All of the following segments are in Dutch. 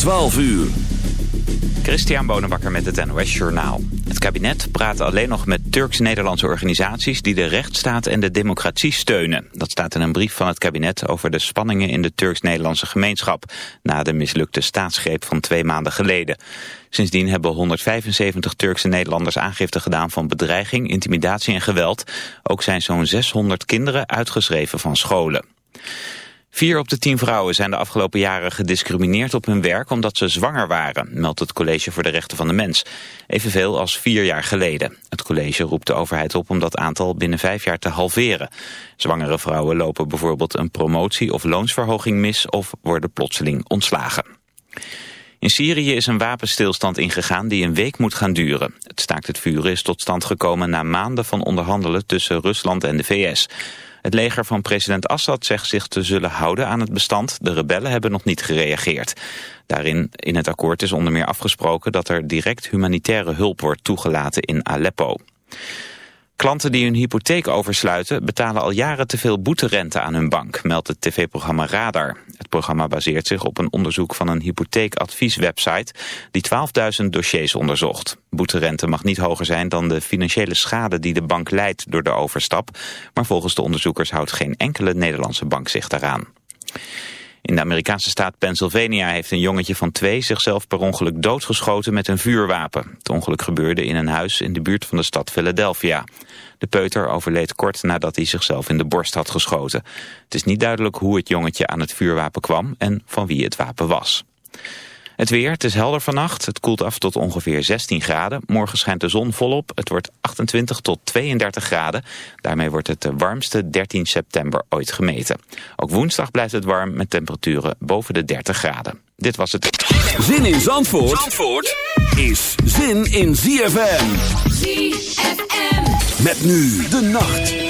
12 uur. Christian Bonenbakker met het NOS Journaal. Het kabinet praat alleen nog met Turks-Nederlandse organisaties... die de rechtsstaat en de democratie steunen. Dat staat in een brief van het kabinet over de spanningen... in de Turks-Nederlandse gemeenschap... na de mislukte staatsgreep van twee maanden geleden. Sindsdien hebben 175 Turkse Nederlanders aangifte gedaan... van bedreiging, intimidatie en geweld. Ook zijn zo'n 600 kinderen uitgeschreven van scholen. Vier op de tien vrouwen zijn de afgelopen jaren gediscrimineerd op hun werk omdat ze zwanger waren, meldt het College voor de Rechten van de Mens. Evenveel als vier jaar geleden. Het college roept de overheid op om dat aantal binnen vijf jaar te halveren. Zwangere vrouwen lopen bijvoorbeeld een promotie of loonsverhoging mis of worden plotseling ontslagen. In Syrië is een wapenstilstand ingegaan die een week moet gaan duren. Het staakt het vuren is tot stand gekomen na maanden van onderhandelen tussen Rusland en de VS. Het leger van president Assad zegt zich te zullen houden aan het bestand. De rebellen hebben nog niet gereageerd. Daarin in het akkoord is onder meer afgesproken dat er direct humanitaire hulp wordt toegelaten in Aleppo. Klanten die hun hypotheek oversluiten betalen al jaren te veel boeterente aan hun bank, meldt het tv-programma Radar. Het programma baseert zich op een onderzoek van een hypotheekadvieswebsite die 12.000 dossiers onderzocht. Boeterente mag niet hoger zijn dan de financiële schade die de bank leidt door de overstap, maar volgens de onderzoekers houdt geen enkele Nederlandse bank zich daaraan. In de Amerikaanse staat Pennsylvania heeft een jongetje van twee zichzelf per ongeluk doodgeschoten met een vuurwapen. Het ongeluk gebeurde in een huis in de buurt van de stad Philadelphia. De peuter overleed kort nadat hij zichzelf in de borst had geschoten. Het is niet duidelijk hoe het jongetje aan het vuurwapen kwam en van wie het wapen was. Het weer, het is helder vannacht. Het koelt af tot ongeveer 16 graden. Morgen schijnt de zon volop. Het wordt 28 tot 32 graden. Daarmee wordt het de warmste 13 september ooit gemeten. Ook woensdag blijft het warm met temperaturen boven de 30 graden. Dit was het. Zin in Zandvoort, Zandvoort is zin in ZFM. ZFM. Met nu de nacht.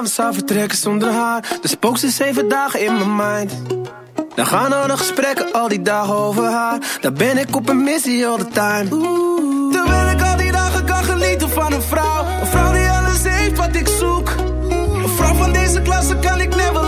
We zou vertrekken zonder haar. Dus spook ze zeven dagen in mijn mind. Dan gaan al de gesprekken al die dagen over haar. Daar ben ik op een missie all the time. Oeh. Terwijl ik al die dagen kan genieten van een vrouw. Een vrouw die alles heeft wat ik zoek. Een vrouw van deze klasse kan ik never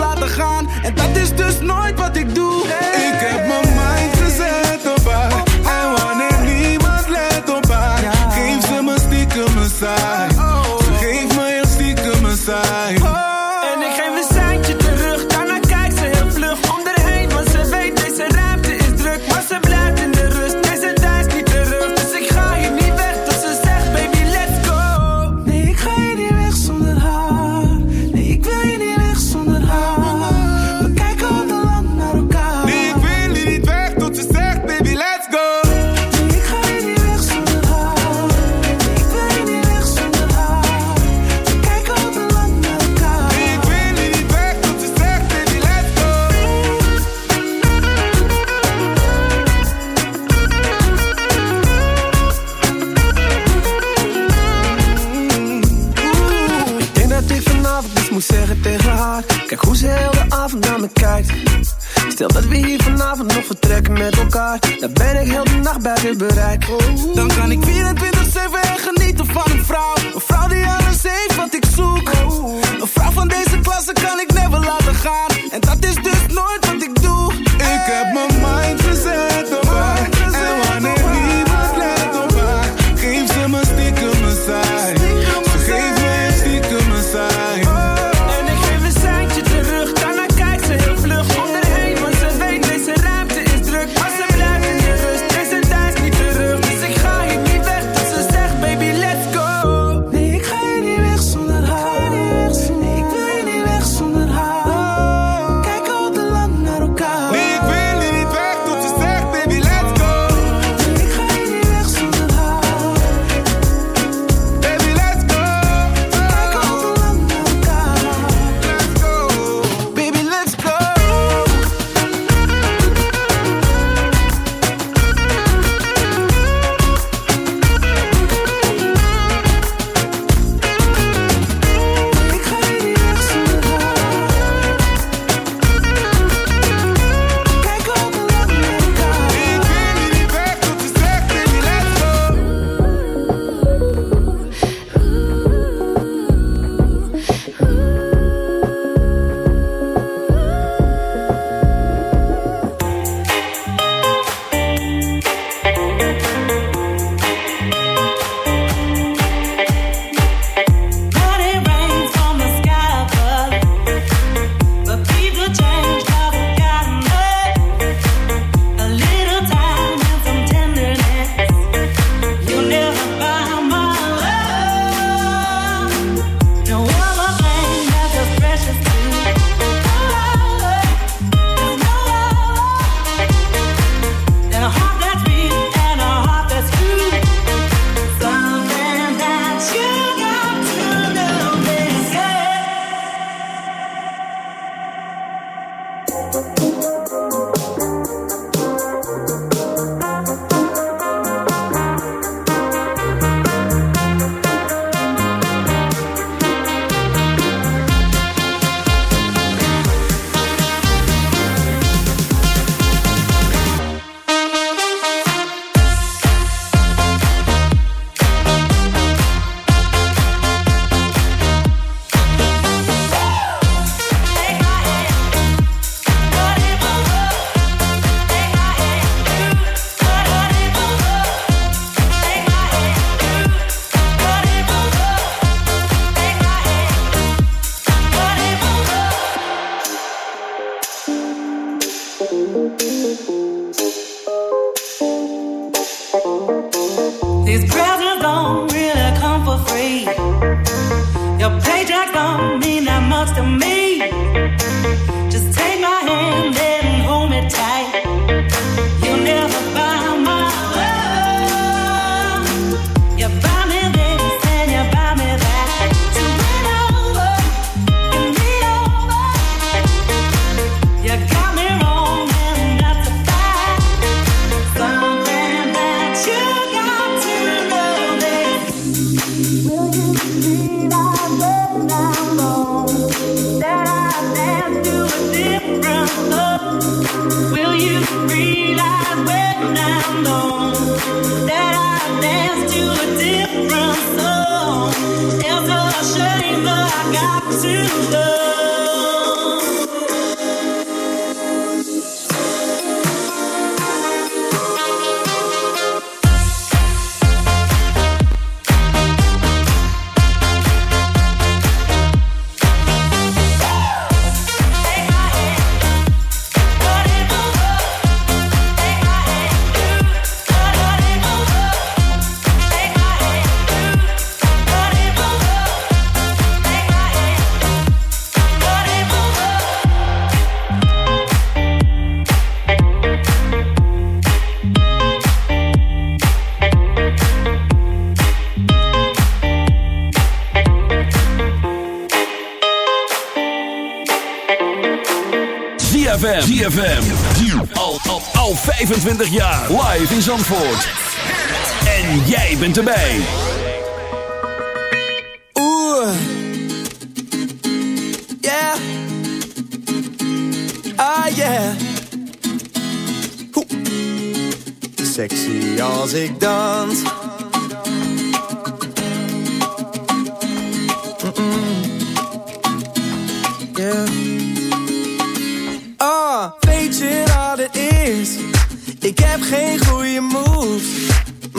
ZFM. ZFM. Al, al, al 25 jaar. Live in Zandvoort. En jij bent erbij. Oeh. Yeah. Ah, yeah. Hoe. Sexy als ik dans.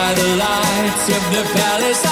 by the lights of the palace.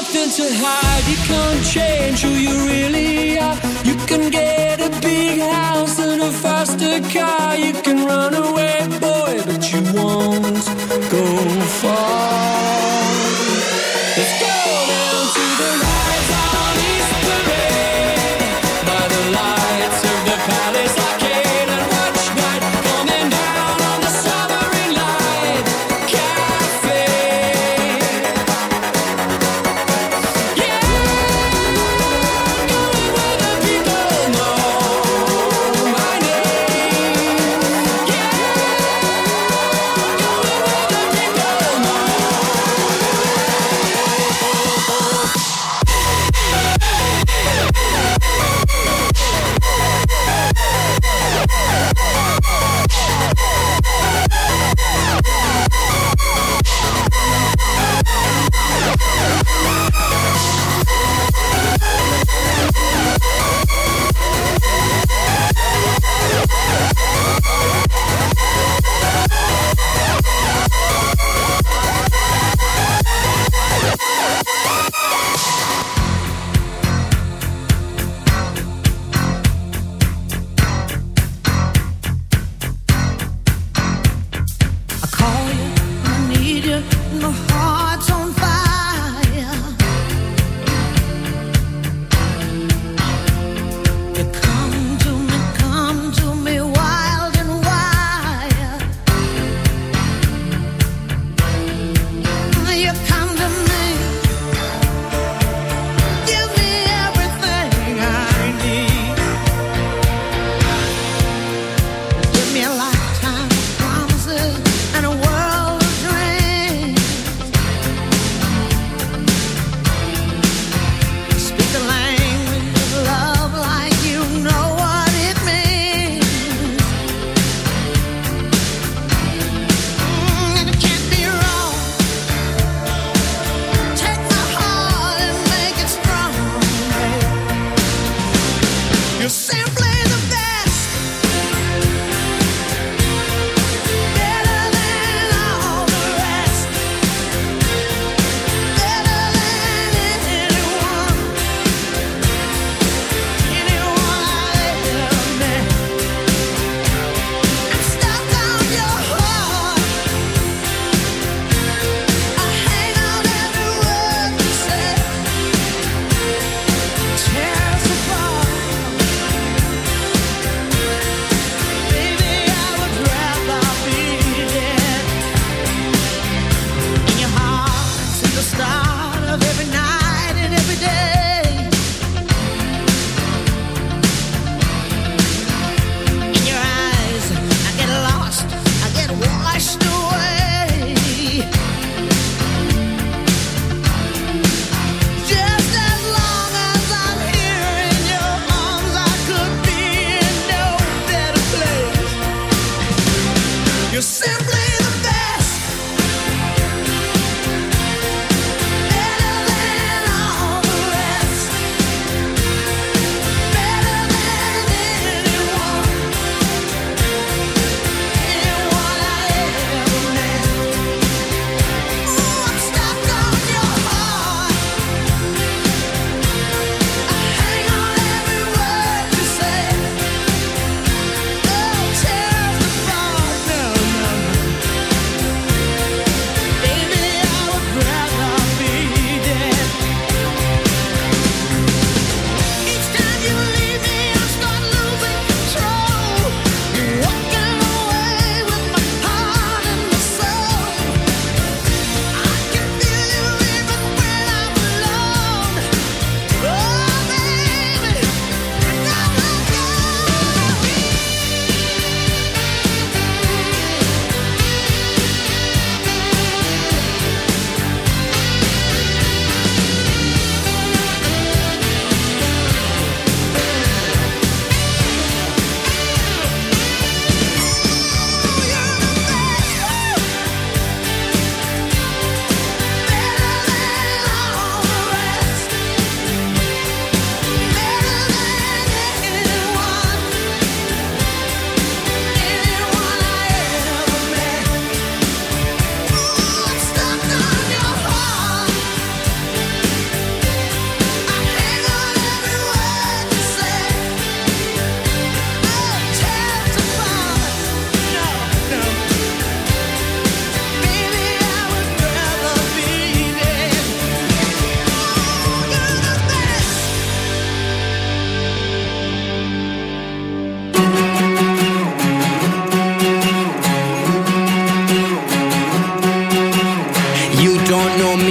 nothing to hide. You can't change who you really are. You can get.